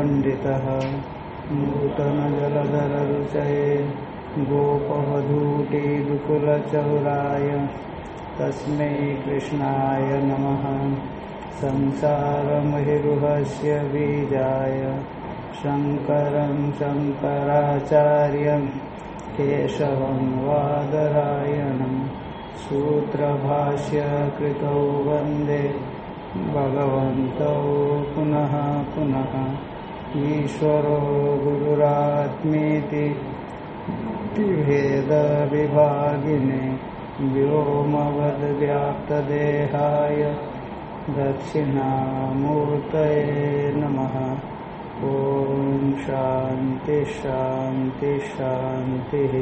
नवपण्डितः नूतनजलधररुचये गोपवधूटिदुकुलचौराय तस्मै कृष्णाय नमः। संसारमहिरुहस्य बीजाय शङ्करं शङ्कराचार्यं केशवं वादरायणं सूत्रभाष्य कृतौ वंदे भगवन्तौ पुनः पुनः। ईश्वरो गुरुरात्मेति भेदविभागिने व्योमवद्व्याप्तदेहाय दक्षिणामूर्तये नमः। ॐ शान्ति शान्ति शान्तिः।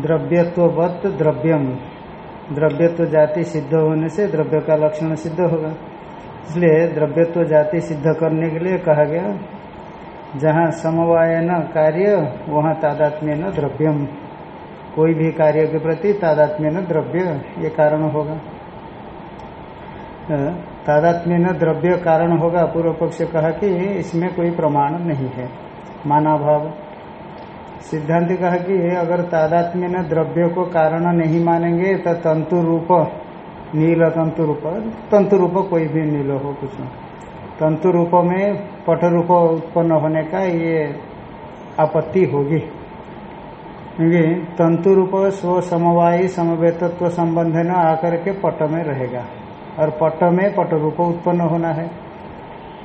द्रव्यत्ववत द्रव्यम। द्रव्यत्व जाति सिद्ध होने से द्रव्य का लक्षण सिद्ध होगा। इसलिए द्रव्यत्व जाति सिद्ध करने के लिए कहा गया, जहाँ समवाय न कार्य, वहाँ तादात्म्य न द्रव्यम। कोई भी कार्य के प्रति तादात्म्य न द्रव्य, ये कारण होगा। तादात्म्य न द्रव्य कारण होगा, पूर्व पक्ष कहा कि इसमें कोई प्रमाण नहीं है। माना भाव सिद्धांत कहा कि अगर तादात्म्य न द्रव्य को कारण नहीं मानेंगे तो तंतु रूप, नील तंतु रूप तंतु रूप कोई भी नील हो, कुछ तंतु रूप में पट रूप उत्पन्न होने का ये आपत्ति होगी। क्योंकि तंतु रूप स्व समवायी समवेतत्व संबंध न आकर के पट में रहेगा। और पट में पट रूप उत्पन्न होना है।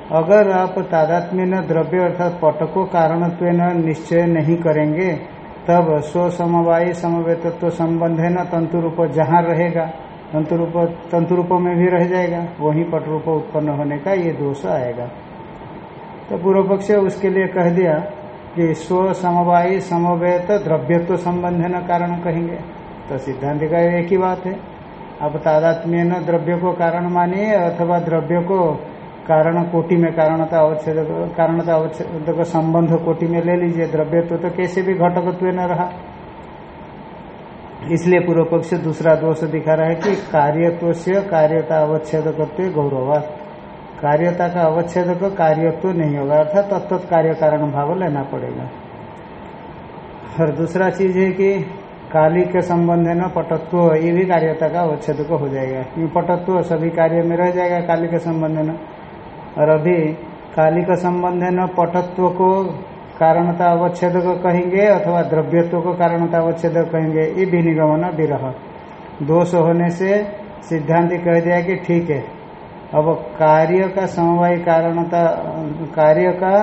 अगर आप तादात्म्य न द्रव्य अर्थात पट को कारणत्व निश्चय नहीं करेंगे, तब स्व समवायी समवेतत्व संबंध है न तंतु रूप जहाँ रहेगा तंतु रूप तंतु रूप में भी रह जाएगा, वही पट रूप उत्पन्न होने का ये दोष आएगा। तो पूर्व पक्ष उसके लिए कह दिया कि स्व समवायी समवेत द्रव्यत्व संबंध है न कारण कहेंगे तो सिद्धांत का एक ही बात है। आप तादात्म्य न द्रव्य को कारण मानिए अथवा द्रव्य को कारण कोटि में कारणता अवच्छेद कारणता अवच्छेद का संबंध कोटि में ले लीजिए, द्रव्यत्व तो कैसे भी घटकत्व न रहा। इसलिए पूर्व पक्ष दूसरा दोष दिखा रहा है कि कार्यत्व से कार्यता अवच्छेद गौरवा कार्यता का अवच्छेद का कार्यत्व नहीं होगा, अर्थात तत्त कार्य कारण भाव लेना पड़ेगा। और दूसरा चीज़ है कि काली के संबंध है न, पटत्व, ये भी कार्यता का अवच्छेद हो जाएगा। क्योंकि पटत्व सभी कार्य में रह जाएगा काली के संबंध न। और अभी काली का संबंध है न पटत्व को कारणता अवच्छेद को कहेंगे अथवा द्रव्यत्व को कारणता अवच्छेद कहेंगे, ये विनिगमन विरह। दोष होने से सिद्धांत कह दिया कि ठीक है। अब कार्य का समवाय कारणता, कार्य का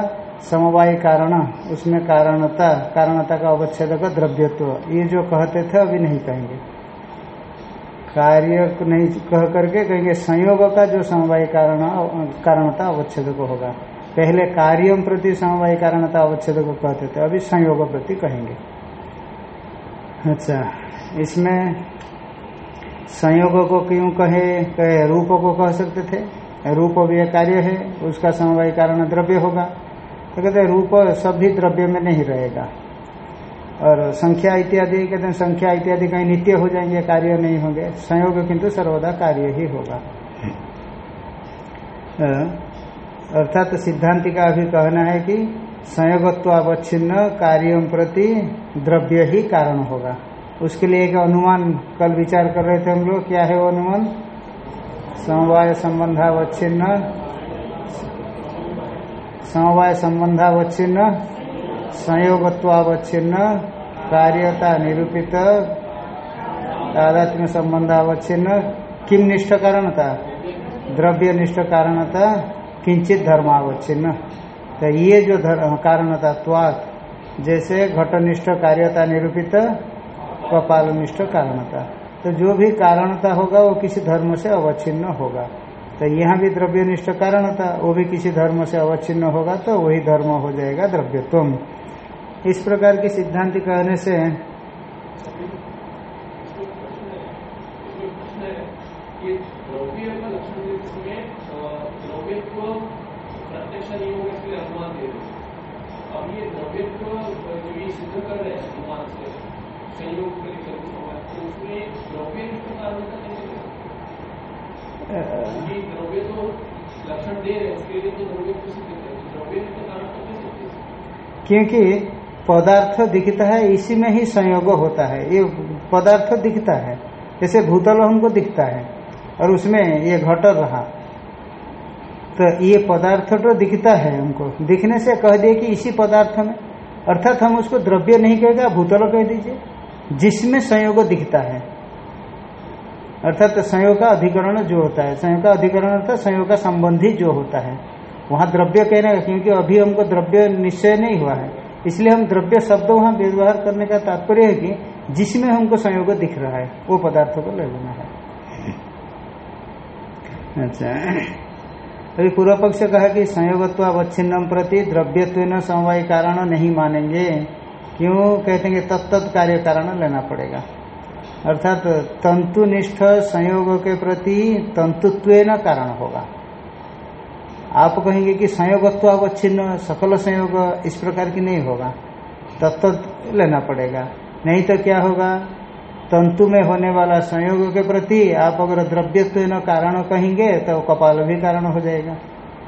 समवाय कारण, उसमें कारणता कारणता का अवच्छेद का द्रव्यत्व, ये जो कहते थे अभी नहीं कहेंगे। कार्य नहीं कह करके कहेंगे, संयोग का जो समवाय कारण, कारणता अवच्छेद को होगा। पहले कार्यम प्रति समवाय कारणता अवच्छेद को कहते थे, अभी संयोग प्रति कहेंगे। अच्छा इसमें संयोग को क्यों कहे? कहे रूप को कह सकते थे। रूप भी एक कार्य है, उसका समवाय कारण द्रव्य होगा। तो कहते रूप सभी द्रव्य में नहीं रहेगा। और संख्या इत्यादि कहते हैं संख्या इत्यादि कहीं नित्य हो जाएँगे, कार्य नहीं होंगे, संयोग किंतु सर्वदा कार्य ही होगा। अर्थात तो सिद्धांति का अभी कहना है कि संयोगत्वावच्छिन्न कार्यों प्रति द्रव्य ही कारण होगा। उसके लिए एक अनुमान कल विचार कर रहे थे हम लोग, क्या है वो अनुमान? समवाय संबंधावच्छिन्न। समवाय संबंधावच्छिन्न संयोगत्वावच्छिन्न कार्यता निरूपित तादात्म्य संबंधावच्छिन्न किम निष्ठ कारणता द्रव्य निष्ठ कारणता किंचित धर्म धर्मावच्छिन्न तो ये जो कारणता त्वात जैसे घटनिष्ठ कार्यता निरूपित कपाल कपालनिष्ठ कारणता तो जो भी कारणता होगा वो किसी धर्म से अवच्छिन्न होगा तो यहाँ भी द्रव्य द्रव्यनिष्ठ कारणता वो भी किसी धर्म से अवच्छिन्न होगा तो वही धर्म हो जाएगा द्रव्यत्व इस प्रकार की सिद्धांत कहने से क्योंकि पदार्थ दिखता है, इसी में ही संयोग होता है। ये पदार्थ दिखता है। जैसे भूतल हमको दिखता है, और उसमें ये घट रहा। तो ये पदार्थ तो दिखता है हमको। दिखने से कह दिए कि इसी पदार्थ में। अर्थात हम उसको द्रव्य नहीं कहेगा, भूतल कह दीजिए। जिसमें संयोग दिखता है। अर्थात संयोग का अधिकरण जो होता है, संयोग का अधिकरण अर्थात संयोग का संबंधी जो होता है। वहाँ द्रव्य कहने का क्योंकि अभी हमको द्रव्य निश्चय नहीं हुआ है। इसलिए हम द्रव्य शब्द वहाँ व्यवहार करने का तात्पर्य है कि जिसमें हमको संयोग दिख रहा है, वो पदार्थों को ले लेना है। अच्छा। अभी पूर्व पक्ष कहा कि संयोगत्व संयोगत्वावच्छिन्नम प्रति द्रव्यत्व समवाय कारण नहीं मानेंगे। क्यों? कहते हैं तत्त कार्य कारण लेना पड़ेगा। अर्थात तंतुनिष्ठ संयोग के प्रति तंतुत्व कारण होगा। आप कहेंगे कि संयोगत्वावच्छिन्न सकल संयोग इस प्रकार की नहीं होगा। तत्त लेना पड़ेगा। नहीं तो क्या होगा? तंतु में होने वाला संयोग के प्रति आप अगर द्रव्यत्व न कारण कहेंगे तो कपाल भी कारण हो जाएगा।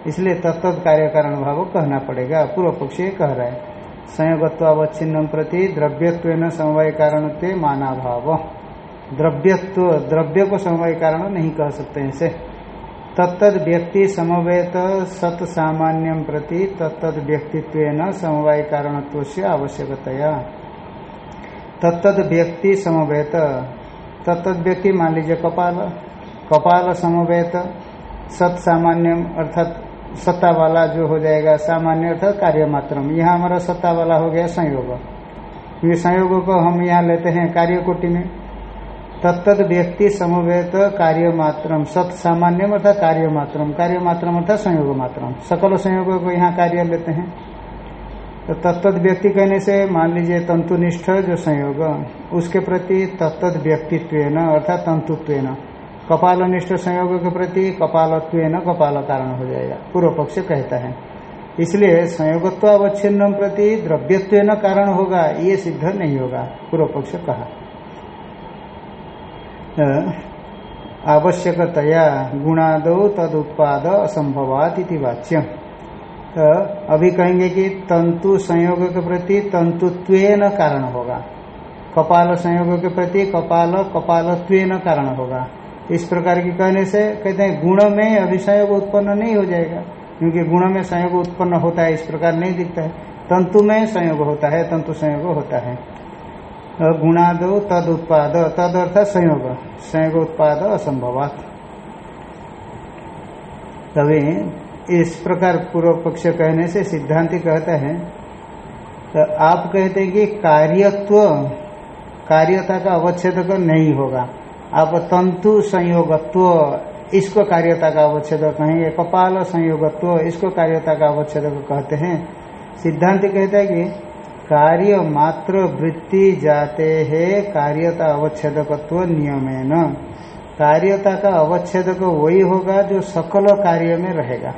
इसलिए तत्त कार्य कारण भाव कहना पड़ेगा। पूर्व पक्ष कह रहा है। संयोगत्वावच्छिन्न प्रति द्रव्यत्व समवाय कारण माना भाव द्रव्यत्व, द्रव्य को समवाय कारण नहीं कह सकते इसे। तत्त व्यक्ति समवेत सत सामान्यम प्रति तत्त व्यक्तित्व समवाय कारणत्व से आवश्यकतया। तत्त व्यक्ति समवेत तत्त व्यक्ति मान लीजिए कपाल कपाल समवेत, सत सामान्यम अर्थात सत्ता वाला जो हो जाएगा सामान्य अर्थात कार्य मात्रम यहाँ हमारा सत्ता वाला हो गया संयोग। क्योंकि संयोग को हम यहाँ लेते हैं कार्य कोटि में। तत्त व्यक्ति समवेत कार्य मात्रम सत सामान्यम अर्थात कार्य मात्रम कार्य मात्रम अर्थात संयोग मात्रम सकल संयोग को यहाँ कार्य लेते हैं। तो तत्त व्यक्ति कहने से मान लीजिए तंतुनिष्ठ जो संयोग, उसके प्रति तत्त व्यक्तित्व अर्थात तंतुत्व कपालनिष्ठ संयोग के प्रति कपालत्व कपाल कारण हो जाएगा। पूर्व पक्ष कहता है। इसलिए संयोगत्वावच्छिन्न प्रति द्रव्यत्व कारण होगा, ये सिद्ध नहीं होगा, पूर्व पक्ष कहा। आवश्यकतया गुणादो तद उत्पाद असंभवात इति वाच्य तो अभी कहेंगे कि तंतु संयोग के प्रति तंतुत्व कारण होगा। कपाल संयोग के प्रति कपाल कपालत्व कारण होगा। इस प्रकार की कहने से कहते हैं, गुण में अभी संयोग उत्पन्न नहीं हो जाएगा, क्योंकि गुण में संयोग उत्पन्न होता है, इस प्रकार नहीं दिखता है। तंतु में संयोग होता है, तंतु संयोग होता है। गुणादो तद उत्पाद तद अर्थात संयोग। संयोग उत्पाद असंभवात। तभी इस प्रकार पूर्व पक्ष कहने से सिद्धांति कहता है तो आप कहते हैं कि कार्यत्व, कार्यता का अवच्छेद नहीं होगा। आप तंतु संयोगत्व, इसको कार्यता का अवच्छेद कहेंगे कपाल संयोगत्व, इसको कार्यता का अवच्छेद कहते हैं। सिद्धांत कहता है कि कार्य मात्र वृत्ति जाते है कार्यता अवच्छेदकत्व नियमेन। कार्यता का अवच्छेदक वही होगा जो सकल कार्य में रहेगा।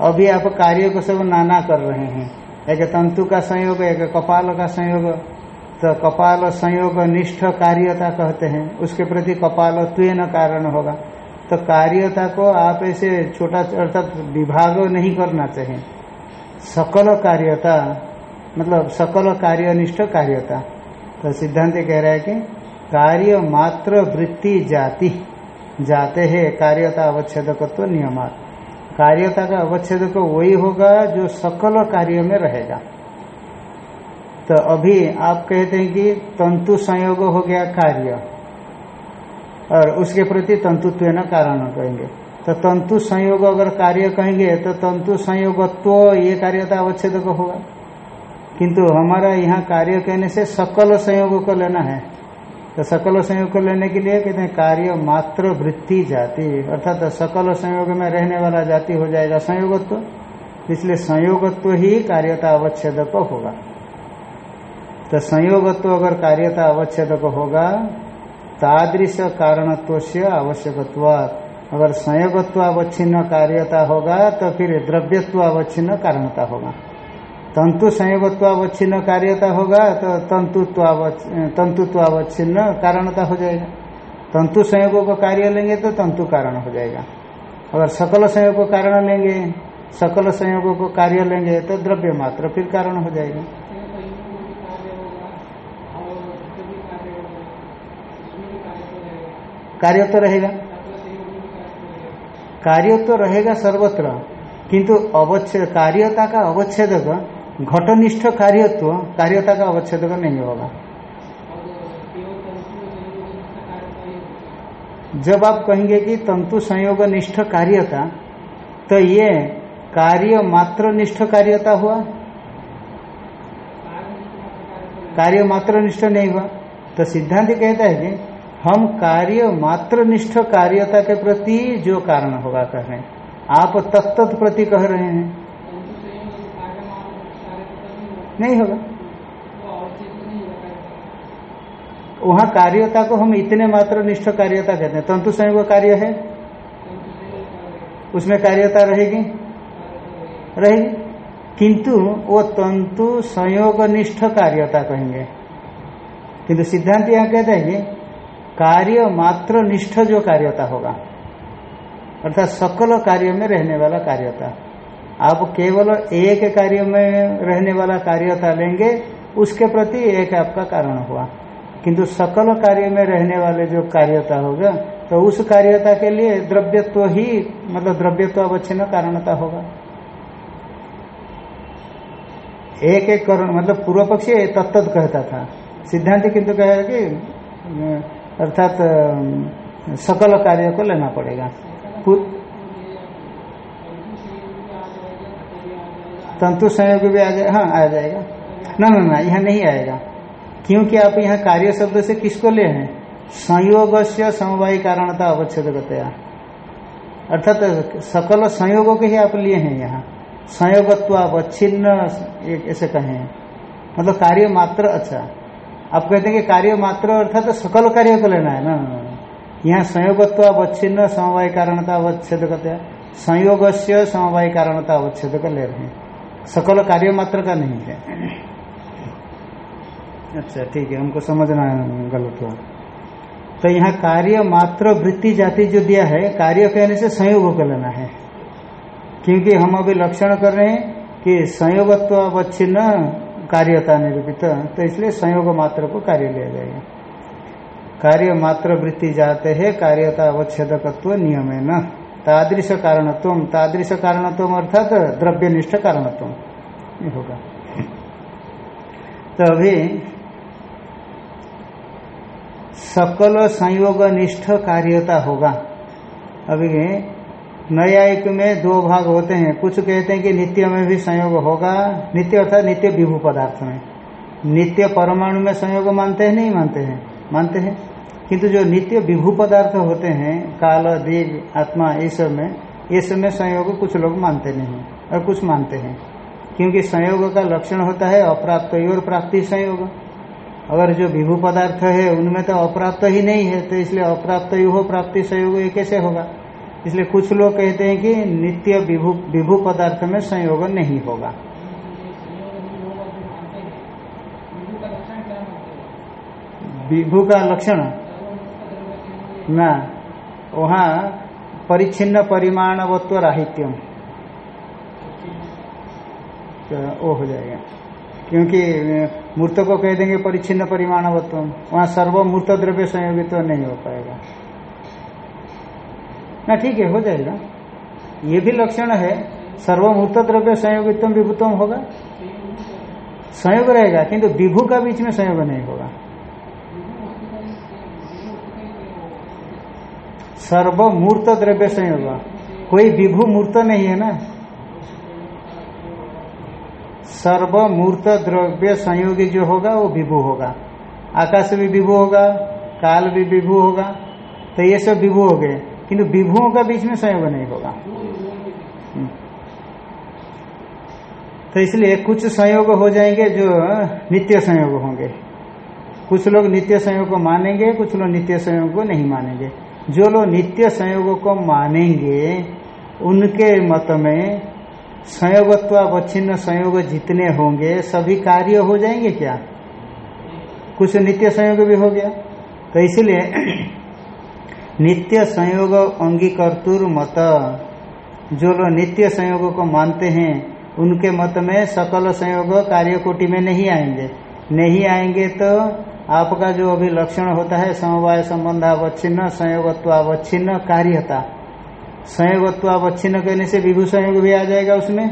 अभी आप कार्य को सब नाना कर रहे हैं। एक तंतु का संयोग, एक कपाल का संयोग। तो कपाल संयोग निष्ठ कार्यता कहते हैं। उसके प्रति कपाल त्वेन कारण होगा। तो कार्यता को आप ऐसे छोटा अर्थात विभाग नहीं करना चाहिए। सकल कार्यता मतलब सकल कार्य कार्यनिष्ठ कार्यता। तो सिद्धांत कह रहा है कि कार्य मात्र वृत्ति जाति। जाते हैं, कार्यता अवच्छेदकत्व नियमात। कार्यता का अवच्छेदक वही होगा जो सकल कार्य में रहेगा। तो अभी आप कहते हैं कि तंतु संयोग हो गया कार्य। और उसके प्रति तंतुत्व न कारण कहेंगे। तो तंतु संयोग अगर कार्य कहेंगे तो तंतु संयोगत्व ये कार्यता अवच्छेदक होगा। किंतु हमारा यहाँ कार्य कहने से सकल संयोग को लेना है। तो सकल संयोग को लेने के लिए कहते हैं कार्य मात्र वृत्ति जाति। अर्थात सकल संयोग में रहने वाला जाति हो जाएगा संयोगत्व। इसलिए संयोगत्व ही कार्यता अवच्छेदक होगा। तो संयोगत्व अगर कार्यता अवच्छेदक होगा, तादृश कारणत्व से आवश्यकत्व अगर संयोगत्व अवच्छिन्न कार्यता होगा तो फिर द्रव्यत्व अवच्छिन्न कारणता होगा। तंतु संयोगत्वावच्छिन्न कार्यता होगा तो तंतुत्वावच्छिन्न कारणता हो जाएगा। तंतु संयोगों को कार्य लेंगे तो तंतु कारण हो जाएगा। अगर सकल संयोग को कारण लेंगे सकल संयोगों को कार्य लेंगे तो द्रव्य मात्र फिर कारण हो जाएगा। कार्य तो रहेगा। कार्य तो रहेगा सर्वत्र, किंतु अवच्छेद, कार्यता का अवच्छेदक घटनिष्ठ कार्यत्व कार्यता का अवच्छेदक नहीं होगा। जब आप कहेंगे कि तंतु संयोग निष्ठ कार्यता तो ये कार्य मात्र निष्ठ कार्यता हुआ? कार्य मात्र निष्ठ नहीं हुआ। तो सिद्धांत कहता है कि हम कार्य मात्र निष्ठ कार्यता के प्रति जो कारण होगा कह रहे हैं। आप तत्त प्रति कह रहे हैं। नहीं होगा। वहाँ कार्यता को हम इतने मात्र निष्ठ कार्यता कहते हैं। तंतु संयोग कार्य है? उसमें कार्यता रहेगी? रहेगी। किंतु वो तंतु संयोग निष्ठ कार्यता कहेंगे। किंतु सिद्धांत यहाँ कहते हैं कि कार्य मात्र निष्ठ जो कार्यता होगा, अर्थात सकल कार्य में रहने वाला कार्यता। आप केवल एक कार्य में रहने वाला कार्यता लेंगे, उसके प्रति एक आपका कारण हुआ। किंतु सकल कार्य में रहने वाले जो कार्यता होगा तो उस कार्यता के लिए द्रव्यत्व ही मतलब द्रव्यत्व अवच्छिन्न कारणता होगा। एक एक करण मतलब पूर्व पक्षी तत्त कहता था। सिद्धांत किंतु कहेगा कि, अर्थात सकल कार्य को लेना पड़ेगा। तंतु संयोग भी आ जाए हाँ आ जाएगा। ना ना ना, यहाँ नहीं आएगा। क्योंकि आप यहाँ कार्य शब्द से किसको ले हैं? संयोग से समवायी कारणता अवच्छेद अर्थात सकल संयोगों के ही आप लिए हैं यहाँ। संयोगत्व अवच्छिन्न ऐसे कहे। मतलब कार्य मात्र अच्छा। आप कहते हैं कि कार्य मात्र, अर्थात सकल कार्य को लेना है। ना यहाँ संयोगत्व अवच्छिन्न समवाय कारणता अवच्छेद संयोग से समवाय कारणता अवच्छेद ले रहे हैं। सकल कार्य मात्र का नहीं है। अच्छा ठीक है, हमको समझना गलत हुआ। तो यहाँ कार्य मात्र वृत्ति जाति जो दिया है, कार्य कहने से संयोग को लेना है। क्योंकि हम अभी लक्षण कर रहे हैं कि संयोगत्व अवच्छिन्न कार्यता निरूपित तो इसलिए संयोग मात्र को कार्य लिया जाएगा। कार्य मात्र वृत्ति जाते हैं, कार्यता अवच्छेदकत्व नियम है न तादृश कारणत्व तादृश कारणत्व अर्थात द्रव्यनिष्ठ कारणत्व ये होगा। तो अभी सकल संयोग निष्ठ कार्यता होगा। अभी न्यायिक में दो भाग होते हैं। कुछ कहते हैं कि नित्य में भी संयोग होगा। नित्य अर्थात नित्य विभू पदार्थ में। नित्य परमाणु में संयोग मानते हैं, नहीं मानते हैं? मानते हैं। किंतु जो नित्य विभू पदार्थ होते हैं, काल दीग आत्मा, ये सब में, ये सब में संयोग कुछ लोग मानते नहीं, और कुछ मानते हैं। क्योंकि संयोग का लक्षण होता है अप्राप्त और प्राप्ति संयोग। अगर जो विभू पदार्थ है, उनमें तो अप्राप्त ही नहीं है तो इसलिए अप्राप्त हो प्राप्ति संयोग ये कैसे होगा? इसलिए कुछ लोग कहते हैं कि नित्य विभू विभू पदार्थ में संयोग नहीं होगा। विभू का लक्षण? ना, वहाँ परिच्छिन्न परिमाणवत्व राहित्यम। तो वो हो जाएगा। क्योंकि मूर्त को कह देंगे परिच्छिन्न परिमाणवत्व वहाँ सर्वमूर्त द्रव्य संयोगित्व नहीं हो पाएगा। ना, ठीक है, हो जाएगा। ये भी लक्षण है सर्वमूर्त द्रव्य संयोगित्व विभुत्व होगा। संयोग रहेगा, किंतु विभू का बीच में संयोग नहीं होगा। सर्वमूर्त द्रव्य संयोग कोई विभू मूर्त नहीं है ना? सर्वमूर्त द्रव्य संयोगी जो होगा, वो विभू होगा। आकाश भी विभू होगा, काल भी विभू होगा तो ये सब विभू हो गए। किंतु विभुओं का बीच में संयोग नहीं होगा। हम्म। तो इसलिए कुछ संयोग हो जाएँगे जो नित्य संयोग होंगे। कुछ लोग नित्य संयोग को मानेंगे, कुछ लोग नित्य संयोग को नहीं मानेंगे। जो लोग नित्य संयोग को मानेंगे, उनके मत में संयोगत्वावच्छिन्न संयोग जितने होंगे, सभी कार्य हो जाएँगे क्या? कुछ नित्य संयोग भी हो गया। तो इसलिए नित्य संयोग अंगीकर्तुर मत, जो लोग नित्य संयोग को मानते हैं, उनके मत में सकल संयोग कार्य कोटि में नहीं आएँगे। नहीं आएँगे तो आपका जो अभी लक्षण होता है, समवाय संबंध संबंधावच्छिन्न, संयोगत्वावच्छिन्न, कार्यता। संयोगत्वावच्छिन्न कहने से विभू संयोग भी आ जाएगा उसमें,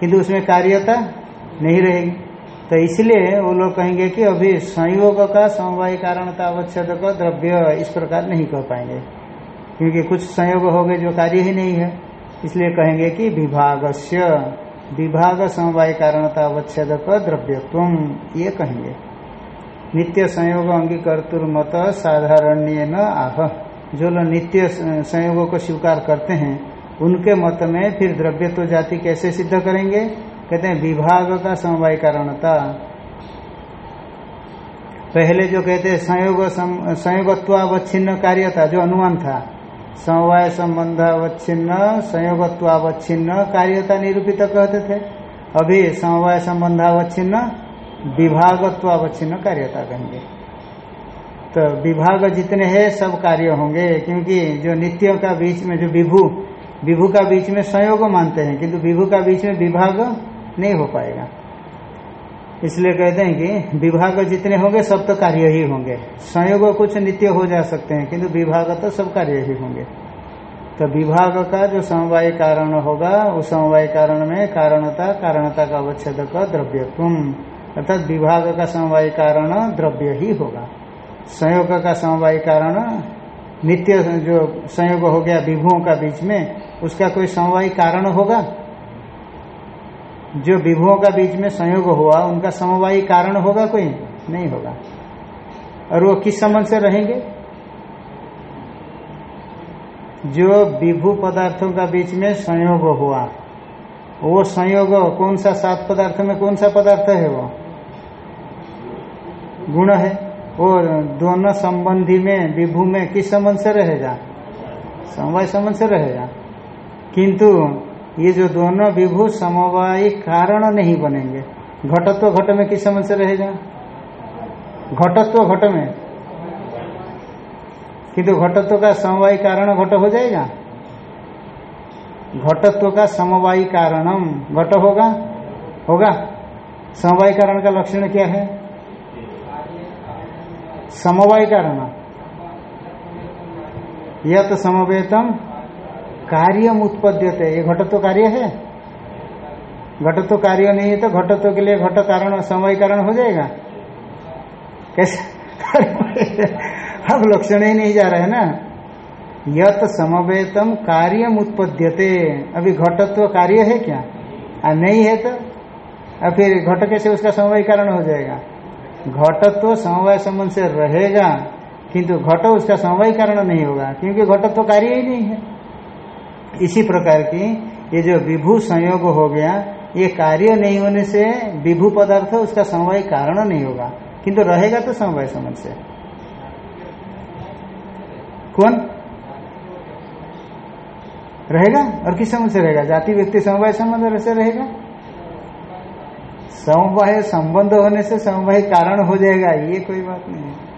किंतु उसमें कार्यता नहीं रहेगी। तो इसलिए वो लोग कहेंगे कि अभी संयोग का, समवाय कारणता अवच्छेद का द्रव्य इस प्रकार नहीं कह पाएँगे। क्योंकि कुछ संयोग हो गए जो कार्य ही नहीं है। इसलिए कहेंगे कि विभागस्य, विभाग समवाय कारणता अवच्छेद का द्रव्यत्व, ये कहेंगे। नित्य संयोग अंगीकर्तुर्मत साधारण्य न आह। जो लोग नित्य संयोग को स्वीकार करते हैं, उनके मत में फिर द्रव्य तो जाति कैसे सिद्ध करेंगे? कहते हैं विभाग का समवाय कारणता पहले जो कहते हैं, संयोग संयोगत्वावच्छिन्न कार्य था, जो अनुमान था। समवाय संबंधावच्छिन्न, संयोगत्वावच्छिन्न कार्यता निरूपित कहते थे। अभी समवाय संबंधावच्छिन्न विभागत्वावच्छिन्न कार्यता कहेंगे। तो विभाग जितने हैं, सब कार्य होंगे, क्योंकि जो नित्य का बीच में, जो विभू विभू का बीच में संयोग मानते हैं, किंतु विभू का बीच में विभाग नहीं हो पाएगा। इसलिए कहते हैं कि विभाग जितने होंगे, सब तो कार्य ही होंगे। संयोग कुछ नित्य हो जा सकते हैं, किंतु विभाग तो सब कार्य ही होंगे। तो विभाग का जो समवाय कारण होगा, उस समवाय कारण में कारणता कारणता का अवच्छेद का द्रव्यत्व अर्थात विभाग का समवाय कारण द्रव्य ही होगा। संयोग का समवाय कारण नित्य जो संयोग हो गया विभुओं का बीच में, उसका कोई समवाय कारण होगा? जो विभुओं का बीच में संयोग हुआ, उनका समवायी कारण होगा कोई? नहीं होगा। और वो किस संबंध से रहेंगे? जो विभु पदार्थों का बीच में संयोग हुआ, वो संयोग कौन सा सात पदार्थ में कौन सा पदार्थ है वो? गुण है और दोनों संबंधी में, विभु में किस संबंध से रहेगा? समवाय संबंध से रहेगा। किंतु ये जो दोनों विभू समवाय कारण नहीं बनेंगे, घटत्व घट में किस समझ से रहेगा? घटत्व घट में। किंतु घटत्व का समवाय कारण घट हो जाएगा? घटत्व का समवायी कारणम घट होगा? होगा। समवाय कारण का लक्षण क्या है? समवाय कारण यह तो समवेतम कार्यम उत्पद्यते। ये घटत्व कार्य है? घटत्व कार्य नहीं है तो घटत्व के लिए घट कारण समय कारण हो जाएगा। कैसे? अब लक्षण ही नहीं जा रहा है ना। यत समवेतम कार्यम उत्पद्यते। अभी घटत्व कार्य है क्या? आ, नहीं है तो? अब फिर घट कैसे उसका समवाय कारण हो जाएगा? घटत्व समवाय संबंध से रहेगा, किंतु घट उसका समवाय कारण नहीं होगा, क्योंकि घटत्व कार्य ही नहीं है। इसी प्रकार की ये जो विभू संयोग हो गया, ये कार्य नहीं होने से विभू पदार्थ उसका समवाय कारण नहीं होगा, किंतु रहेगा तो समवाय समझ से। कौन? रहेगा? और किस समझ से रहेगा? जाति, व्यक्ति, समवाय संबंध से रहेगा? समवाय संबंध होने से समवाय कारण हो जाएगा, ये कोई बात नहीं है।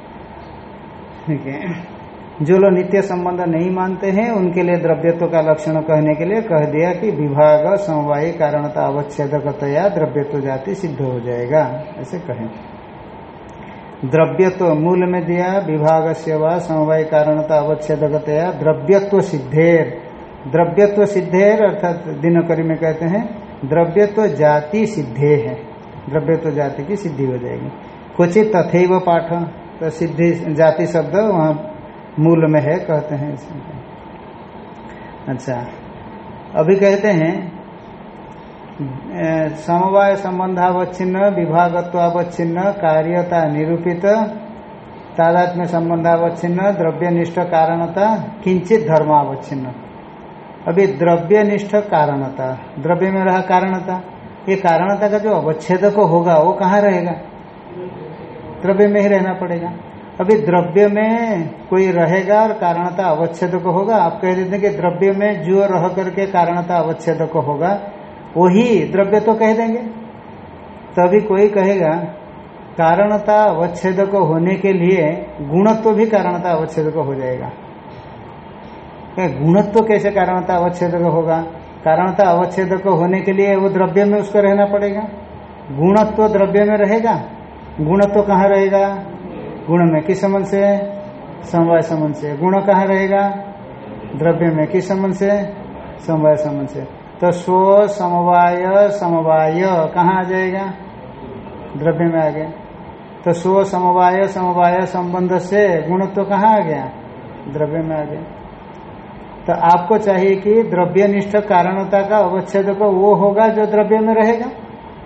ठीक है? जो लोग नित्य संबंध नहीं मानते हैं, उनके लिए द्रव्यत्व का लक्षण कहने के लिए कह दिया कि विभाग समवायी कारणता अवच्छेदकतया द्रव्यत्व जाति सिद्ध हो जाएगा, ऐसे कहें। द्रव्यत्व मूल में दिया, विभाग से व समवाय कारणता अवच्छेदकतया द्रव्यत्व सिद्धेर। द्रव्यत्व सिद्धेर अर्थात दिनकरी में कहते हैं द्रव्यत्व जाति सिद्धे है। द्रव्य तो जाति की सिद्धि हो जाएगी। कुछ तथे पाठ तो सिद्धि, जाति शब्द वहाँ मूल में है, कहते हैं अच्छा अभी कहते हैं समवाय संबंधावच्छिन्न, विभागत्वावच्छिन्न, कार्यता निरूपित, तादात्म्य संबंधावच्छिन्न, द्रव्यनिष्ठ कारणता, किंचित धर्मावच्छिन्न। अभी द्रव्य निष्ठ कारणता, द्रव्य में रहा कारणता। ये कारणता का जो अवच्छेद को होगा, वो कहाँ रहेगा? द्रव्य में ही रहना पड़ेगा। अभी द्रव्य में कोई रहेगा और कारणता अवच्छेद को होगा, आप कह देते हैं कि द्रव्य में जो रह करके कारणता अवच्छेद को होगा, वही द्रव्य तो कह देंगे। तभी कोई कहेगा, कारणता अवच्छेद को होने के लिए गुणत्व तो भी कारणता अवच्छेद को हो जाएगा। गुणत्व कैसे कारणता अवच्छेद होगा? कारणता अवच्छेद होने के लिए वो द्रव्य में उसको रहना पड़ेगा। गुणत्व द्रव्य में रहेगा। गुणत्व कहाँ रहेगा? गुण में। किस संबंध से? समवाय संबंध से। गुण कहाँ रहेगा? द्रव्य में। किस संबंध से? समवाय संबंध से। तो स्व, समवाय समवाय कहाँ आ जाएगा? द्रव्य में आ गया। तो स्व, समवाय समवाय संबंध से गुणत्व कहाँ आ गया? द्रव्य में आ गया। तो आपको चाहिए कि द्रव्यनिष्ठ कारणता का अवच्छेद को वो होगा जो द्रव्य में रहेगा।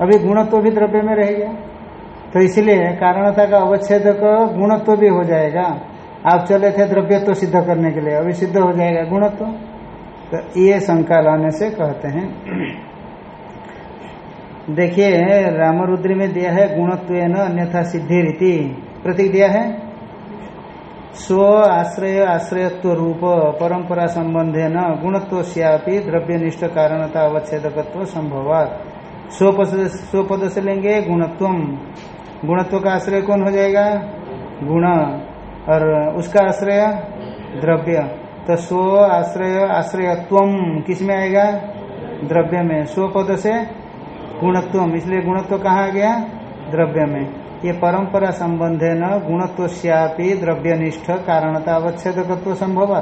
अभी गुणत्व भी द्रव्य में रहेगा। तो इसलिए कारणता का अवच्छेद को गुणत्व भी हो जाएगा। आप चले थे द्रव्यत्व सिद्ध करने के लिए, अभी सिद्ध हो जाएगा गुणत्व। तो ये शंका लाने से कहते हैं। देखिए, रामरुद्री में दिया है गुणत्व अन्यथा सिद्धि रीति प्रतीक दिया है? स्व आश्रय, आश्रयत्व रूप, परंपरा संबंधे न गुणत्व श्यापी द्रव्यनिष्ठ कारणता अवच्छेदकत्व संभवात। स्वपद से लेंगे गुणत्व गुणत्व का आश्रय कौन हो जाएगा? गुण। और उसका आश्रय? द्रव्य। तो स्व आश्रय आश्रयत्व किसमें आएगा? द्रव्य में। स्व पद से गुणत्व इसलिए गुणत्व कहाँ आ गया? द्रव्य में। ये परंपरा संबंध न गुणत्व श्यापी द्रव्यनिष्ठ कारणता अवच्छेदकत्व संभव।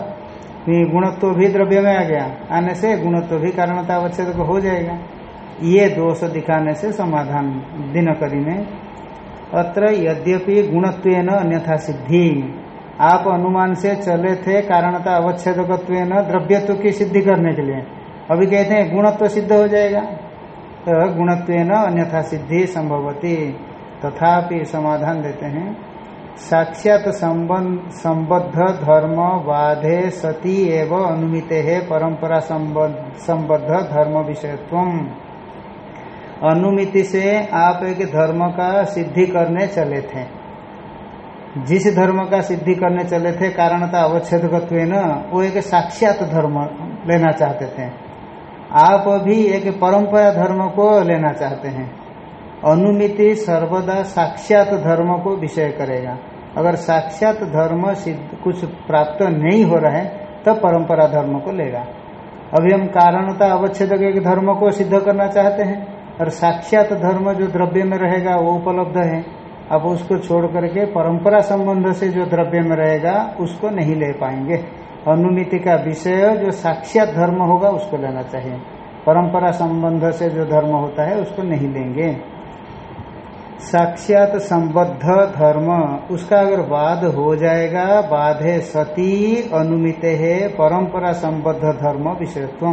गुणत्व भी द्रव्य में आ गया। आने से गुणत्व भी कारणता अवच्छेद हो जाएगा। ये दोष दिखाने से समाधान दिनकरी में। अत्र यद्यपि गुणत्व अन्यथा सिद्धि। आप अनुमान से चले थे कारणता अवच्छेदकत्व द्रव्यत्व की सिद्धि करने के लिए। अभी कहते हैं गुणत्व सिद्ध हो जाएगा। तो गुणत्व अन्यथा सिद्धि संभवती। तथापि समाधान देते हैं। साक्षात संबद्ध धर्म बाधे सती एवं अनुमित है, परंपरा संबद्ध धर्म विषयत्व अनुमिति से आप एक धर्म का सिद्धि करने चले थे। जिस धर्म का सिद्धि करने चले थे, कारणता अवच्छेद न वो एक साक्षात धर्म लेना चाहते थे। आप भी एक परंपरा धर्म को लेना चाहते हैं। अनुमिति सर्वदा साक्षात धर्म को विषय करेगा। अगर साक्षात धर्म सिद्ध कुछ प्राप्त नहीं हो रहा है तो परंपरा धर्म को लेगा। अभी हम कारणता अवच्छेद के धर्म को सिद्ध करना चाहते हैं, और साक्षात धर्म जो द्रव्य में रहेगा, वो उपलब्ध है। अब उसको छोड़ करके परंपरा संबंध से जो द्रव्य में रहेगा, उसको नहीं ले पाएँगे। अनुमिति का विषय जो साक्षात धर्म होगा, उसको लेना चाहिए। परंपरा संबंध से जो धर्म होता है, उसको नहीं लेंगे। साक्षात संबद्ध धर्म, उसका अगर वाद हो जाएगा बाद है सती अनुमित है, परंपरा संबद्ध धर्म विषयत्व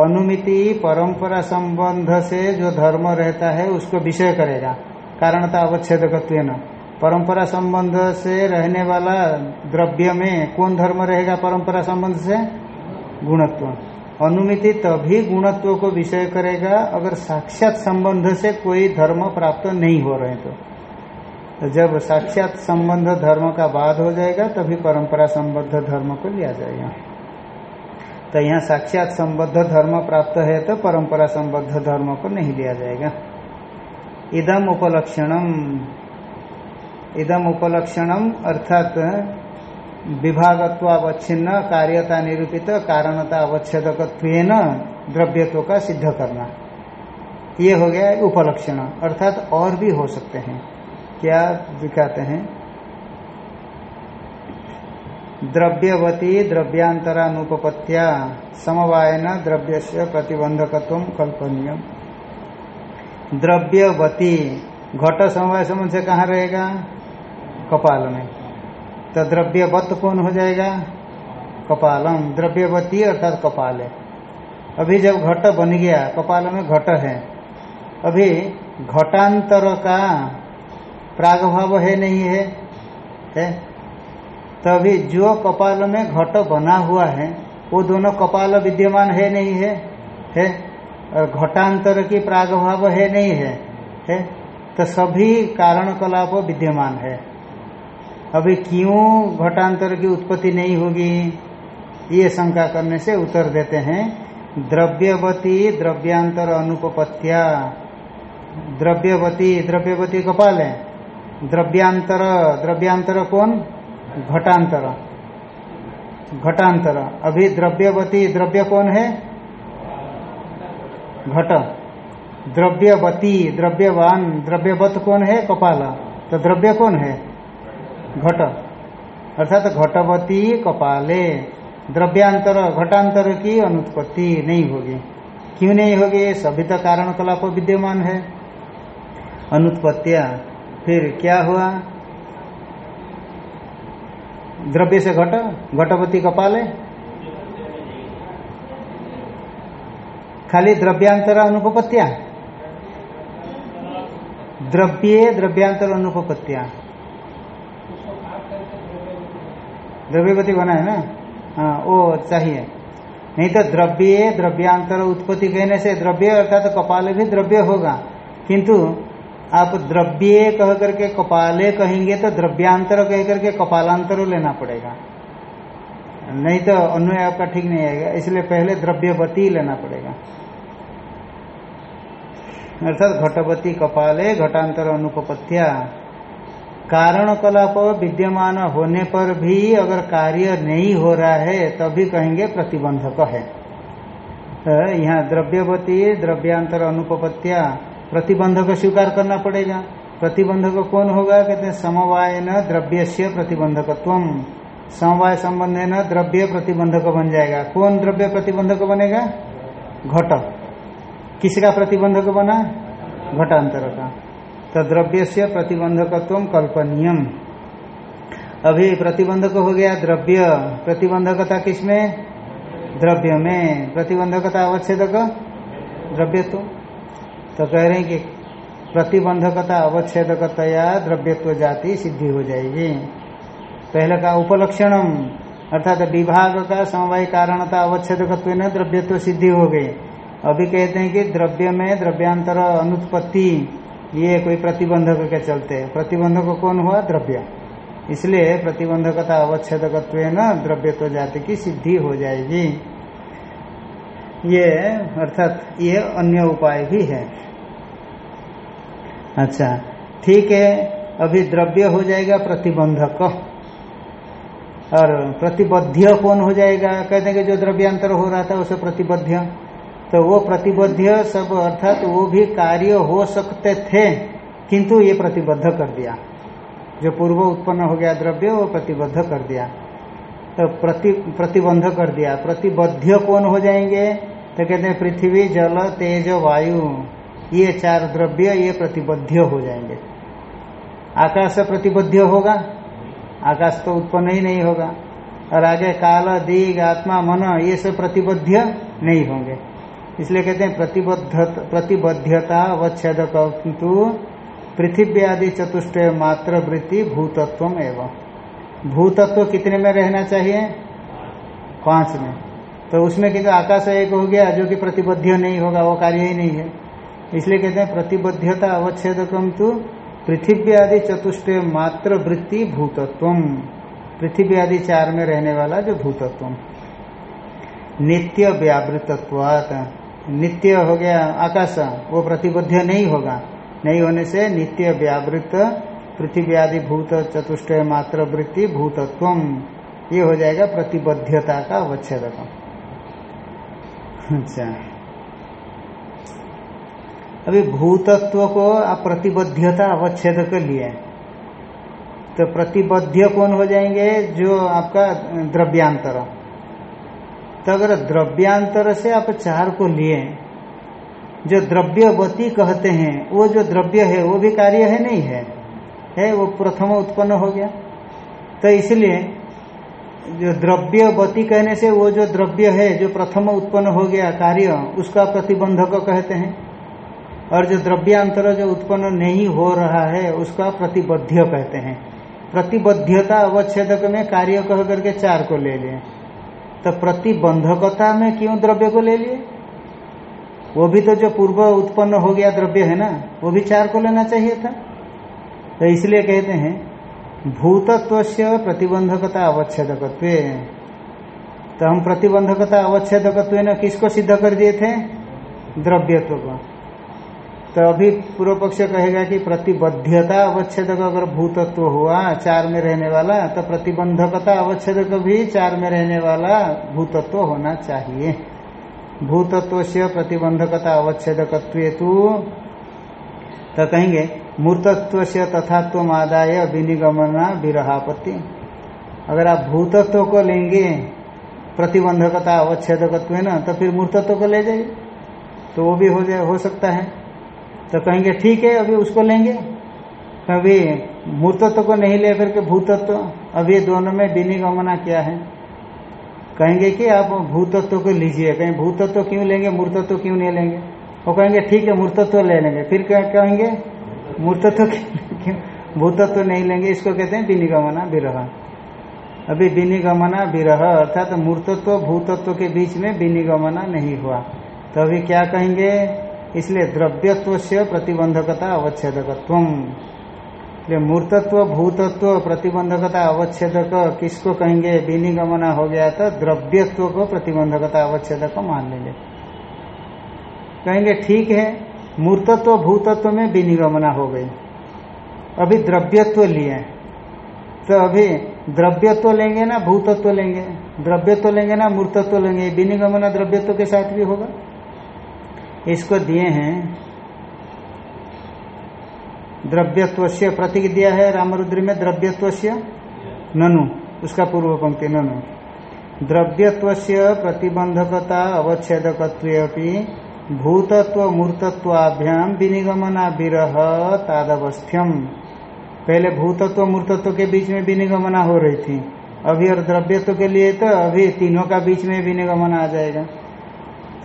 अनुमिति परंपरा संबंध से जो धर्म रहता है, उसको विषय करेगा। कारण कारणता अवच्छेद न। परंपरा संबंध से रहने वाला द्रव्य में कौन धर्म रहेगा, परंपरा संबंध से? गुणत्व। अनुमिति तभी गुणत्व को विषय करेगा अगर साक्षात संबंध से कोई धर्म प्राप्त नहीं हो रहे तो, तो जब साक्षात संबंध धर्म का बाद हो जाएगा तभी परंपरा संबद्ध धर्म को लिया जाएगा। तो यहाँ साक्षात संबद्ध धर्म प्राप्त है तो परंपरा संबद्ध धर्म को नहीं लिया जाएगा। इदम उपलक्षणम। इदम उपलक्षणम अर्थात विभागत्वावच्छिन्न, कार्यता निरूपित, कारणता अवच्छेदक द्रव्यत्व का सिद्ध करना। ये हो गया उपलक्षण। अर्थात और भी हो सकते हैं। क्या दिखाते हैं? द्रव्यवती द्रव्यांतरानुपत्या समवायन द्रव्य से प्रतिबंधकत्व कल्पनीय द्रव्यवती घट समवाय समझ से कहाँ रहेगा? कपाल में। तो द्रव्यवत कौन हो जाएगा? कपालम। द्रव्यवती अर्थात कपाल। है अभी जब घट बन गया, कपाल में घट है। अभी घटांतर का प्रागभाव है नहीं है? है? तो अभी जो कपाल में घट बना हुआ है, वो दोनों कपाल विद्यमान है नहीं है? है? और घटांतर की प्रागभाव है नहीं है? है? तो सभी कारण कलाप विद्यमान है। अभी क्यों घटांतर की उत्पत्ति नहीं होगी? ये शंका करने से उत्तर देते हैं, द्रव्यवती द्रव्यांतर अनुपत्या द्रव्यवती द्रव्यवती कपाल है। द्रव्यांतर द्रव्यांतर कौन? घटांतर। घटांतर। अभी द्रव्यवती, द्रव्य कौन है? घट। द्रव्यवती, द्रव्यवान, द्रव्यवत कौन है? कपाल। तो द्रव्य कौन है? घट। अर्थात घटवती कपाले। द्रव्यांतर, घटांतर की अनुत्पत्ति नहीं होगी। क्यों नहीं होगी? सभी तो कारण कलाप विद्यमान है। अनुत्पत्तिया। फिर क्या हुआ? द्रव्य से घट, घटवती कपाले। खाली द्रव्यांतर अनुपत्या द्रव्य द्रव्यांतर अनुपत्या द्रव्यवती बना है ना? हाँ वो चाहिए। नहीं तो द्रव्य, द्रव्यांतर उत्पत्ति कहने से द्रव्य अर्थात तो कपाल भी द्रव्य होगा। किंतु आप द्रव्य कह करके कपाले कहेंगे तो द्रव्यांतर कह करके कपालांतर लेना पड़ेगा। नहीं तो अन्वय आपका ठीक नहीं आएगा, इसलिए पहले द्रव्यवती लेना पड़ेगा। अर्थात घटवती कपाले, घटांतर अनुपत्या कारण कलाप विद्यमान होने पर भी अगर कार्य नहीं हो रहा है, तभी कहेंगे प्रतिबंधक है। तो यहाँ द्रव्यवती, द्रव्यांतर अनुपत्या प्रतिबंधक स्वीकार करना पड़ेगा। प्रतिबंधक कौन होगा? कहते हैं समवाय न द्रव्य से प्रतिबंधकत्व। समवाय संबंध न द्रव्य प्रतिबंधक बन जाएगा। कौन द्रव्य प्रतिबंधक बनेगा? घट। किसका प्रतिबंधक बना? घटांतर का। तो द्रव्य से प्रतिबंधकत्व कल्पनीयम। अभी प्रतिबंधक हो गया द्रव्य। प्रतिबंधकता किसमें? द्रव्य में प्रतिबंधकता अवच्छेदक? द्रव्य तो तो कह रहे हैं कि प्रतिबंधकता अवच्छेदकतया द्रव्यत्व जाति सिद्धि हो जाएगी। पहले का उपलक्षणम, अर्थात विभाग का समवाय कारणता, अवच्छेदकत्व न द्रव्यत्व सिद्धि हो गई। अभी कहते हैं कि द्रव्य में द्रव्यांतर अनुत्पत्ति। ये कोई प्रतिबंधक के चलते। प्रतिबंधक कौन हुआ? द्रव्य। इसलिए प्रतिबंधकता अवच्छेदकत्व न तो जाति की सिद्धि हो जाएगी। ये, अर्थात ये अन्य उपाय भी है। अच्छा ठीक है, अभी द्रव्य हो जाएगा प्रतिबंधक। और प्रतिबद्ध कौन हो जाएगा? कहते हैं कि जो द्रव्यांतर हो रहा था, उसे प्रतिबद्ध तो वो प्रतिबद्ध सब अर्थात तो वो भी कार्य हो सकते थे, किंतु ये प्रतिबद्ध कर दिया। जो पूर्व उत्पन्न हो गया द्रव्य, वो प्रतिबद्ध कर दिया। तो प्रति, प्रतिबंध कर दिया। प्रतिबद्ध कौन हो जाएँगे? तो कहते हैं पृथ्वी, जल, तेज, वायु। ये चार द्रव्य, ये प्रतिबद्ध हो जाएँगे। आकाश प्रतिबद्ध होगा? आकाश तो उत्पन्न ही नहीं होगा। और आगे काल, दिग, आत्मा, मन, ये सब प्रतिबद्ध नहीं होंगे। इसलिए कहते हैं प्रतिबद्ध प्रतिबद्धता अवच्छेद किंतु पृथ्वी आदि चतुष्ट मात्र वृत्ति भूतत्व एवं। भूतत्व कितने में रहना चाहिए? पाँच में। तो उसमें किंतु आकाश एक हो गया, जो कि प्रतिबद्ध नहीं होगा, वो कार्य ही नहीं है। इसलिए कहते हैं प्रतिबद्धता अवच्छेदकम तो पृथ्वी आदि चतुष्ट मात्र वृत्ति भूतत्व पृथ्वी आदि चार में रहने वाला जो भूतत्व नित्य व्यावृतत्वात। नित्य हो गया आकाश, वो प्रतिबद्ध नहीं होगा। नहीं होने से नित्य व्यावृत, पृथ्वी आदि भूत, चतुष्ट मात्र वृत्ति भूतत्व ये हो जाएगा प्रतिबद्धता का अवच्छेदक। अच्छा। अभी भूतत्व को आप प्रतिबद्धता अवच्छेद कर लिए। तो प्रतिबद्ध कौन हो जाएँगे? जो आपका द्रव्यांतर। तो अगर द्रव्यांतर से आप चार को लिए। जो द्रव्यवती कहते हैं, वो जो द्रव्य है, वो भी कार्य है नहीं है? है, वो प्रथम उत्पन्न हो गया। तो इसलिए जो द्रव्यवती कहने से वो जो द्रव्य है, जो प्रथम उत्पन्न हो गया कार्य, उसका प्रतिबंधक कहते हैं। और जो द्रव्यांतर जो उत्पन्न नहीं हो रहा है, उसका प्रतिबद्ध कहते हैं। प्रतिबद्धता अवच्छेदक में कार्य कह करके चार को ले लिए। तो प्रतिबंधकता में क्यों द्रव्य को ले लिए? वो भी तो जो पूर्व उत्पन्न हो गया द्रव्य है ना, वो भी चार को लेना चाहिए था। तो इसलिए कहते हैं भूतत्व से प्रतिबंधकता अवच्छेदकत्व। तो हम प्रतिबंधकता अवच्छेदकत्व न किसको सिद्ध कर दिए थे? द्रव्यत्व को। तो अभी पूर्व पक्ष कहेगा कि प्रतिबद्धता अवच्छेदक अगर भूतत्व हुआ, चार में रहने वाला तो प्रतिबंधकता अवच्छेदक भी चार में रहने वाला भूतत्व होना चाहिए। भूतत्व से प्रतिबंधकता अवच्छेदकत्व तो कहेंगे, मूर्तत्व से तथात्व आदाय विनिगमना विरहापत्ति। अगर आप भूतत्व को लेंगे, प्रतिबंधकता अवच्छेदकत्व ना तो फिर मूर्तत्व को ले जाइए। तो वो भी हो जाए, हो सकता है। तो कहेंगे, ठीक है, अभी उसको लेंगे। कभी मूर्तत्व को नहीं ले करके भूतत्व अभी दोनों में विनिगमना क्या है? कहेंगे कि आप भूतत्व को लीजिए। कहीं, भूतत्व क्यों लेंगे, मूर्तत्व क्यों नहीं लेंगे? वो कहेंगे, ठीक है, मूर्तत्व ले लेंगे। फिर क्या कहेंगे, मूर्तत्व क्यों भूतत्व नहीं लेंगे? इसको कहते हैं विनिगमना विरह। अभी विनिगमना विरह अर्थात तो मूर्तत्व, भूतत्व के बीच में विनिगमना नहीं हुआ। तो अभी क्या कहेंगे इसलिए द्रव्यत्व से प्रतिबंधकता अवच्छेदकत्व इसलिए मूर्तत्व, भूतत्व प्रतिबंधकता अवच्छेदक, किसको कहेंगे? विनिगमना हो गया तो द्रव्यत्व को प्रतिबंधकता अवच्छेदक मान लेंगे। कहेंगे, ठीक है, मूर्तत्व, भूतत्व में विनिगमना हो गई। अभी द्रव्यत्व लिए। तो अभी द्रव्यत्व लेंगे ना, भूतत्व लेंगे। द्रव्यत्व लेंगे ना, मूर्तत्व लेंगे। विनिगमना द्रव्यत्व के साथ भी होगा। इसको दिए हैं। द्रव्यत्व से प्रतीक दिया है रामरुद्री में द्रव्यत्व से ननु, उसका पूर्व पंक्ति ननु। द्रव्यत्व से प्रतिबंधकता अवच्छेदकत्व भूतत्व मूर्तत्वाभ्याम विनिगमना विरह तादवस्थ्यम पहले भूतत्व मूर्तत्व के बीच में विनिगमना हो रही थी। अभी और द्रव्यत्व के लिए तो अभी तीनों का बीच में विनिगमना आ जाएगा।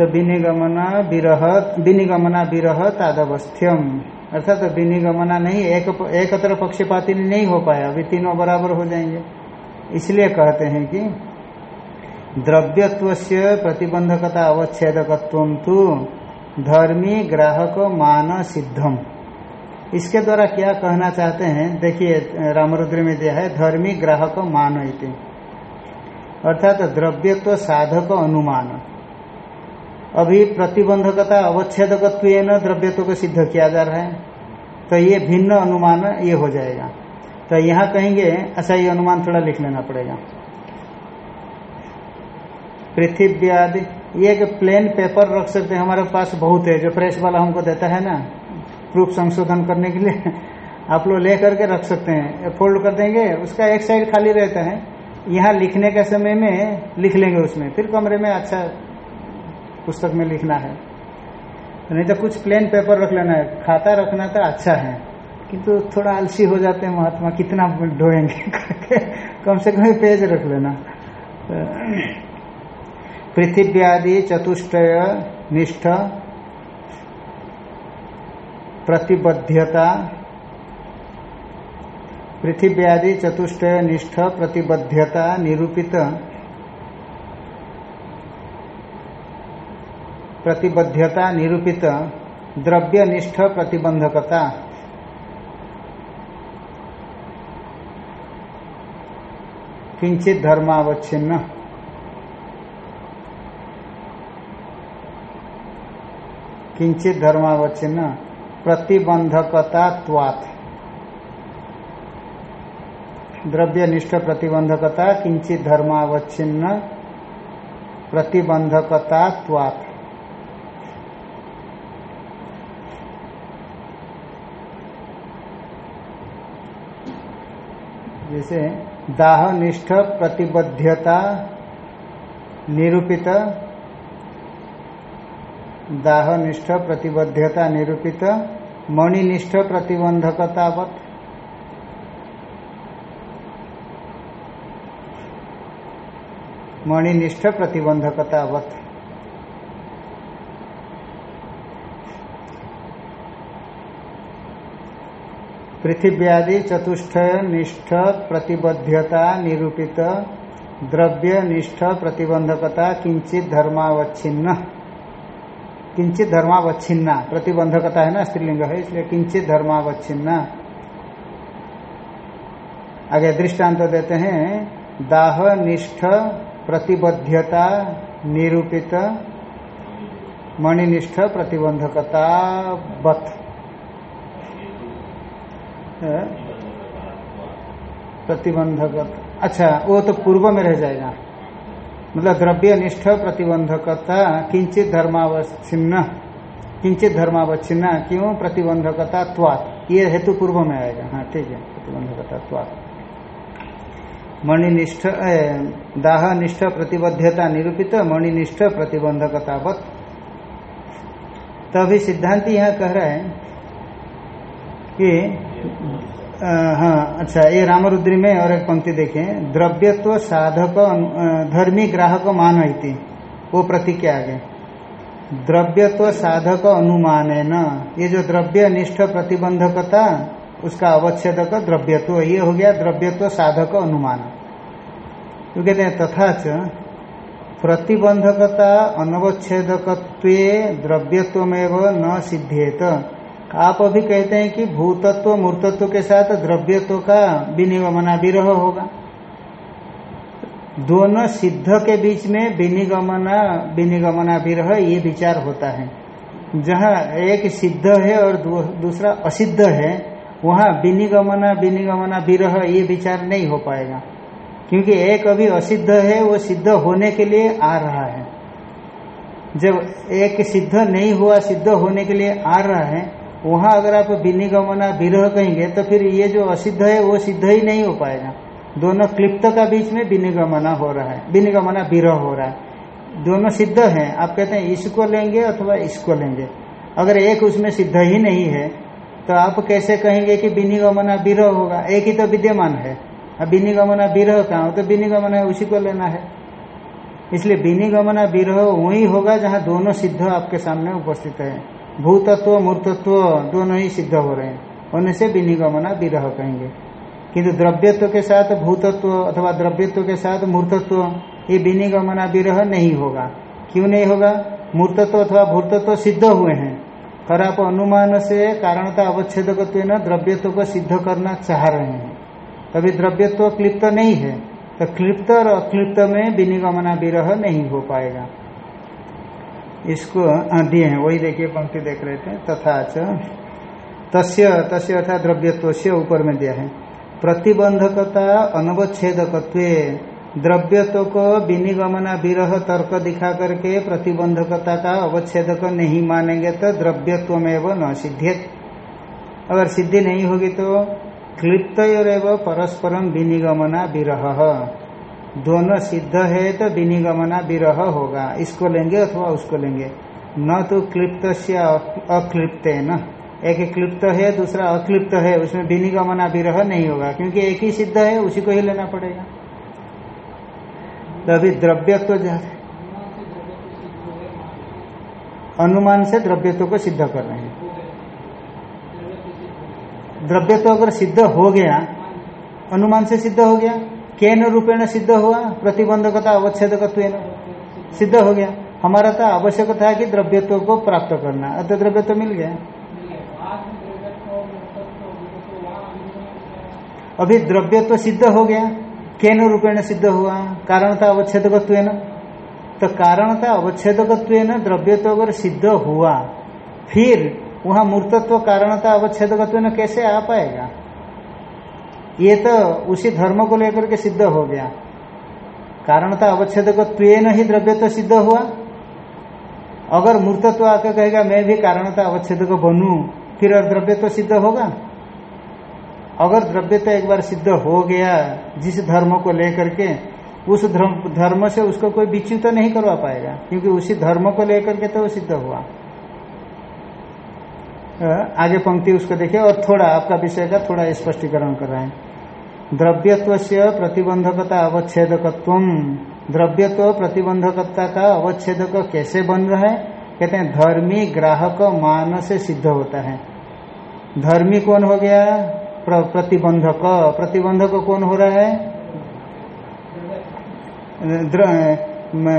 तो विनिगमना विरह विनिगमना विरह तादवस्थ्यम अर्थात तो विनिगमना नहीं, एक एक एकत्र पक्षपाती नहीं हो पाया, अभी तीनों बराबर हो जाएँगे। इसलिए कहते हैं कि द्रव्यत्व से प्रतिबंधकता अवच्छेदकत्व तो धर्मी, ग्राहक, मान, सिद्धम। इसके द्वारा क्या कहना चाहते हैं? देखिए, रामरुद्र में दिया है, धर्मी, ग्राहक, मान इति। अर्थात द्रव्यत्व साधक, अनुमान। अभी प्रतिबंधकता अवच्छेदकत्व न द्रव्यत्व को सिद्ध किया जा रहा है। तो ये भिन्न अनुमान ये हो जाएगा। तो यहाँ कहेंगे अच्छा ये अनुमान थोड़ा लिख लेना पड़ेगा। पृथ्वी आदि ये एक प्लेन पेपर रख सकते हैं, हमारे पास बहुत है, जो प्रेस वाला हमको देता है ना प्रूफ संशोधन करने के लिए। आप लोग ले करके रख सकते हैं। फोल्ड कर देंगे, उसका एक साइड खाली रहता है। यहाँ लिखने के समय में लिख लेंगे उसमें, फिर कमरे में अच्छा पुस्तक में लिखना है। नहीं तो कुछ प्लेन पेपर रख लेना है। खाता रखना तो अच्छा है। किंतु तो थोड़ा आलसी हो जाते हैं महात्मा, कितना ढोएँगे कम से कम पेज रख लेना। पृथ्वी आदि चतुष्टय निष्ठ प्रतिबद्धता। पृथ्वी आदि चतुष्टय निष्ठ प्रतिबद्धता निरूपित प्रतिबद्धता निरूपित द्रव्य निष्ठ प्रतिबंधकता। किंचित धर्मावच्छिन्न। किंचित धर्मावच्छिन्न। प्रतिबंधकता द्रव्य निष्ठ प्रतिबंधकता, किंचित धर्मावच्छिन्न। प्रतिबंधकता जैसे दाह निष्ठ प्रतिबद्धता निरूपित दाह निष्ठ प्रतिबद्धता निरूपित मणिनिष्ठ प्रतिबंधकतावत। मणिनिष्ठ प्रतिबंधकतावत। पृथिव्यादि चतुष्ठ निष्ठ प्रतिबद्धता निरूपित, द्रव्य निष्ठ प्रतिबंधकता किंचित धर्मावच्छिन्न। किंचित धर्मावच्छिन्ना, प्रतिबंधकता है ना स्त्रीलिंग है, इसलिए किंचित धर्मावच्छिन्ना। आगे दृष्टांत तो देते हैं, दाह निष्ठ प्रतिबद्धता निरूपित, मणिनिष्ठ प्रतिबंधकता बत। प्रतिबंधक अच्छा वो तो पूर्व में रह जाएगा। मतलब द्रव्य निष्ठ प्रतिबंधकता किंचित धर्मावच्छिन्न। किंचित धर्मावच्छिन्न, क्यों? प्रतिबंधकता त्वात ये हेतु पूर्व में आएगा। हाँ ठीक है प्रतिबंधकता त्वात मणिनिष्ठ दाह निष्ठ प्रतिबद्धता निरूपित, मणिनिष्ठ प्रतिबंधकतावत। तभी सिद्धांत यहाँ कह रहा है कि हाँ अच्छा ये रामरुद्री में और एक पंक्ति देखें। द्रव्यत्व साधक धर्मी ग्राहक मान थी वो प्रतिज्ञा आगे। द्रव्यत्व साधक अनुमान है न ये जो द्रव्य निष्ठ प्रतिबंधकता, उसका अवच्छेदक द्रव्यत्व, ये हो गया द्रव्यत्व साधक अनुमान। तो कहते हैं, तथा च, प्रतिबंधकता, अनवच्छेदकत्व द्रव्यत्व न सिद्धेत आप अभी कहते हैं कि भूतत्व, मूर्तत्व के साथ द्रव्यत्व का विनिगमना विरह होगा। दोनों सिद्ध के बीच में विनिगमना विनिगमना विरह ये विचार होता है। जहाँ एक सिद्ध है और दूसरा असिद्ध है, वहाँ विनिगमना विनिगमना विरह ये विचार नहीं हो पाएगा। क्योंकि एक अभी असिद्ध है, वो सिद्ध होने के लिए आ रहा है। जब एक सिद्ध नहीं हुआ, सिद्ध होने के लिए आ रहा है वहाँ अगर आप विनिगमना विरह कहेंगे तो फिर ये जो असिद्ध है, वो सिद्ध ही नहीं हो पाएगा। दोनों क्लिप्त का बीच में विनिगमना हो रहा है, विनिगमना विरह हो रहा है। दोनों सिद्ध हैं। आप कहते हैं, इसको लेंगे अथवा इसको लेंगे। अगर एक उसमें सिद्ध ही नहीं है तो आप कैसे कहेंगे कि विनिगमना विरह होगा? एक ही तो विद्यमान है। अब विनिगमना विरह कहा हो? तो विनिगमना उसी को लेना है। इसलिए विनिगमना विरह वही होगा जहाँ दोनों सिद्ध आपके सामने उपस्थित है। भूतत्व, मूर्तत्व दोनों ही सिद्ध हो रहे हैं। होने से विनिगमना, विरह कहेंगे। किंतु द्रव्यत्व के साथ भूतत्व अथवा द्रव्यत्व के साथ मूर्तत्व, ये विनिगमना, विरह नहीं होगा। क्यों नहीं होगा? मूर्तत्व अथवा भूतत्व सिद्ध हुए हैं। और आप अनुमान से कारणता अवच्छेदकत्व न द्रव्यत्व को सिद्ध करना चाह रहे हैं। तभी द्रव्यत्व क्लिप्त नहीं है। तो क्लिप्त और अक्लिप्त में विनिगमना, विरह नहीं हो पाएगा। इसको दिए हैं, वही देखिए पंक्ति देख रहे थे, तथा तस्य तस्य अर्थात द्रव्यत्व ऊपर में दिया है। प्रतिबंधकता अनवच्छेदकत्व द्रव्यत्व को विनिगमना विरह तर्क दिखा करके प्रतिबंधकता का अवच्छेदक नहीं मानेंगे तो द्रव्यत्व में वो न सिद्धियत। अगर सिद्धि नहीं होगी तो क्लिप्त और परस्परम विनिगमना विरह दोनों सिद्ध है तो विनिगमना विरह होगा। इसको लेंगे अथवा उसको लेंगे? न तो क्लिप्त से अक्लिप्त है न। एक क्लिप्त है, दूसरा अक्लिप्त है, उसमें विनिगमना विरह नहीं होगा, क्योंकि एक ही सिद्ध है, उसी को ही लेना पड़ेगा। तो अभी द्रव्यत्व तो अनुमान से द्रव्यत्व को सिद्ध कर रहे हैं। द्रव्यत्व अगर सिद्ध हो गया, अनुमान से सिद्ध हो गया केन रूपेण सिद्ध हुआ? प्रतिबंधकता अवच्छेदकत्व सिद्ध हो गया। हमारा तो आवश्यकता है कि द्रव्यत्व को प्राप्त करना। अतः द्रव्य तो मिल गया। अभी द्रव्यत्व सिद्ध हो गया। केन रूपेण सिद्ध हुआ? कारणता अवच्छेदकत्व तो कारणता अवच्छेदकत्व द्रव्यत्व अगर सिद्ध हुआ, फिर वहाँ मूर्तत्व कारणता अवच्छेदकत्व कैसे आ पाएगा? ये तो उसी धर्म को लेकर के सिद्ध हो गया। कारण था अवच्छेद को त्वेन ही द्रव्य तो सिद्ध हुआ। अगर मूर्तत्व आकर कहेगा, मैं भी कारणता अवच्छेद को बनू, फिर और द्रव्य तो सिद्ध होगा? अगर द्रव्य तो एक बार सिद्ध हो गया, जिस धर्म को लेकर के, उस धर्म से उसको कोई विच्युत तो नहीं करवा पाएगा, क्योंकि उसी धर्म को लेकर के तो सिद्ध हुआ। आगे पंक्ति उसको देखिए, और थोड़ा आपका विषय का थोड़ा स्पष्टीकरण कर रहे हैं द्रव्यत्व से प्रतिबंधकता अवच्छेदकत्व द्रव्यत्व प्रतिबंधकता का अवच्छेदक कैसे बन रहा है? कहते हैं, धर्मी ग्राहक मान से सिद्ध होता है। धर्मी कौन हो गया? प्रतिबंधक। प्रतिबंधक कौन हो रहा है?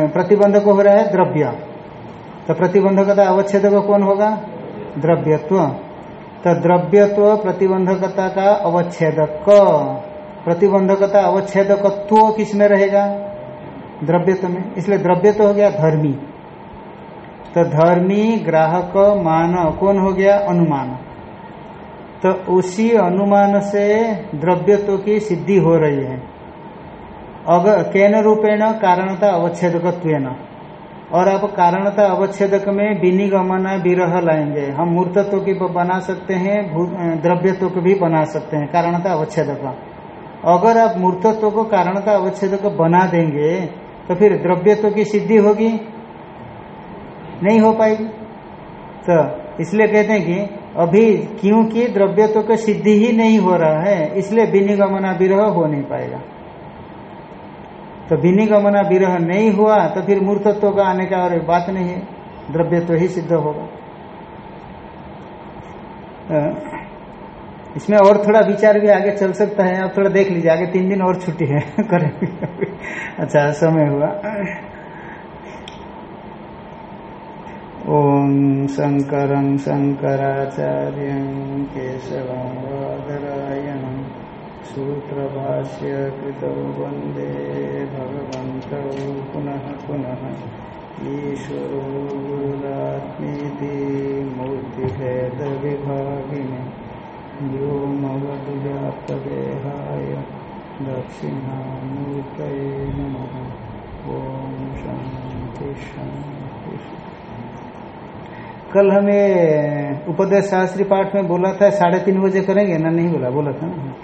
प्रतिबंधक हो रहा है, द्रव्य। तो प्रतिबंधकता अवच्छेदक कौन होगा? द्रव्यत्व। तो द्रव्यत्व प्रतिबंधकता का अवच्छेदक। प्रतिबंधकता अवच्छेदकत्व किसमें रहेगा? द्रव्यत्व में। इसलिए द्रव्य तो हो गया धर्मी। तो धर्मी ग्राहक मान कौन हो गया? अनुमान। तो उसी अनुमान से द्रव्यत्व की सिद्धि हो रही है। अगर केन रूपेण कारणता अवच्छेदक और आप कारणता अवच्छेदक में विनिगमन विरह लाएँगे। हम मूर्तत्व की बना सकते हैं द्रव्यत्व को भी बना सकते हैं, कारणता अवच्छेदक अगर आप मूर्तत्व को कारणता अवच्छेदक बना देंगे तो फिर द्रव्यत्व की सिद्धि होगी? नहीं हो पाएगी। तो इसलिए कहते हैं कि अभी क्योंकि द्रव्यत्व की सिद्धि ही नहीं हो रहा है, इसलिए विनिगमना विरह हो नहीं पाएगा। तो विनिगमना विरह नहीं हुआ तो फिर मूर्तत्व का आने का और बात नहीं है। द्रव्य तो ही सिद्ध होगा। इसमें और थोड़ा विचार भी आगे चल सकता है। आप थोड़ा देख लीजिए, आगे तीन दिन और छुट्टी है। करेंगे अच्छा समय हुआ। ओम शंकर शंकराचार्य केशव सूत्र भाष्य कृत वंदे भगवत पुनः पुनः ईश्वरो गुरुरात्मीति मूर्तिभेद विभागिने व्योमवद्व्याप्तदेहाय दक्षिणामूर्त नम। ओम शांति शांति कल हमें उपदेश शास्त्री पाठ में बोला था, साढ़े तीन बजे करेंगे? ना, नहीं बोला बोला था ना?